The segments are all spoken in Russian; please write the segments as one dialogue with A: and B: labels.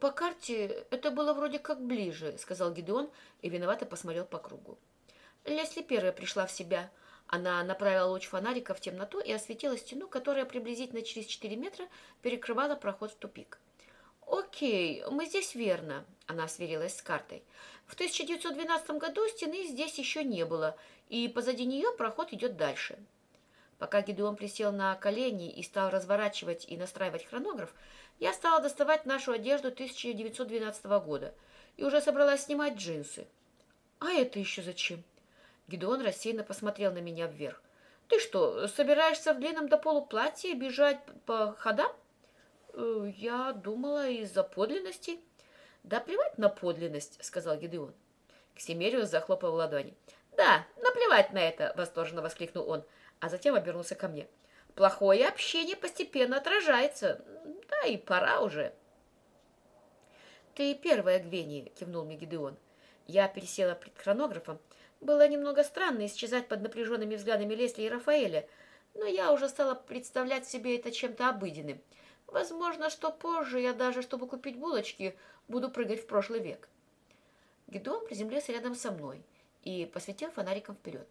A: по карте это было вроде как ближе», — сказал Гидеон и виновато посмотрел по кругу. Лесли первая пришла в себя. Она направила луч фонарика в темноту и осветила стену, которая приблизительно через 4 метра перекрывала проход в тупик. «Окей, мы здесь верно», — она сверилась с картой. «В 1912 году стены здесь еще не было, и позади нее проход идет дальше». Пока Гидеон присел на колени и стал разворачивать и настраивать хронограф, я стала доставать нашу одежду 1912 года и уже собралась снимать джинсы. «А это еще зачем?» Гидеон рассеянно посмотрел на меня вверх. «Ты что, собираешься в длинном до полу платье бежать по ходам?» «Э, «Я думала из-за подлинности». «Да плевать на подлинность», — сказал Гидеон. Ксимериус захлопал в ладони. «Да, наплевать на это!» — восторженно воскликнул он, а затем обернулся ко мне. «Плохое общение постепенно отражается. Да и пора уже». «Ты первая, Гвени», — кивнул мне Гидеон. Я пересела перед хронографом. Было немного странно исчезать под напряженными взглядами Лесли и Рафаэля, но я уже стала представлять себе это чем-то обыденным. Возможно, что позже я даже, чтобы купить булочки, буду прыгать в прошлый век. Гидеон приземлился рядом со мной — и посветил фонариком вперед.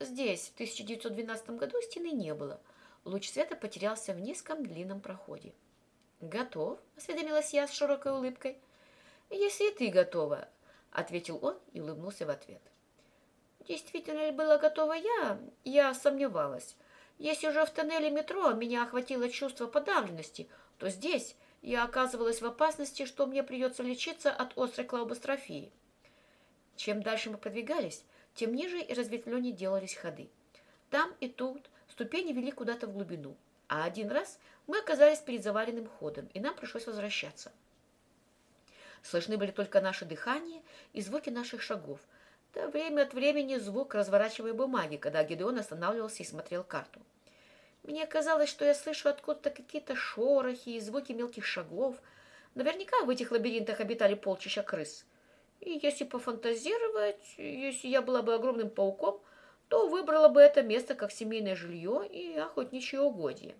A: Здесь, в 1912 году, стены не было. Луч света потерялся в низком длинном проходе. «Готов?» — осведомилась я с широкой улыбкой. «Если ты готова», — ответил он и улыбнулся в ответ. Действительно ли была готова я? Я сомневалась. Если уже в тоннеле метро меня охватило чувство подавленности, то здесь я оказывалась в опасности, что мне придется лечиться от острой клаубострофии. Чем дальше мы продвигались, тем ниже и разветвленнее делались ходы. Там и тут ступени вели куда-то в глубину, а один раз мы оказались перед заваленным ходом, и нам пришлось возвращаться. Слышны были только наше дыхание и звуки наших шагов, да время от времени звук разворачивая бумаги, когда Гедеон останавливался и смотрел карту. Мне казалось, что я слышу откуда-то какие-то шорохи и звуки мелких шагов. Наверняка в этих лабиринтах обитали полчища крыс. И если пофантазировать, если я была бы огромным пауком, то выбрала бы это место как семейное жилье и охотничье угодье.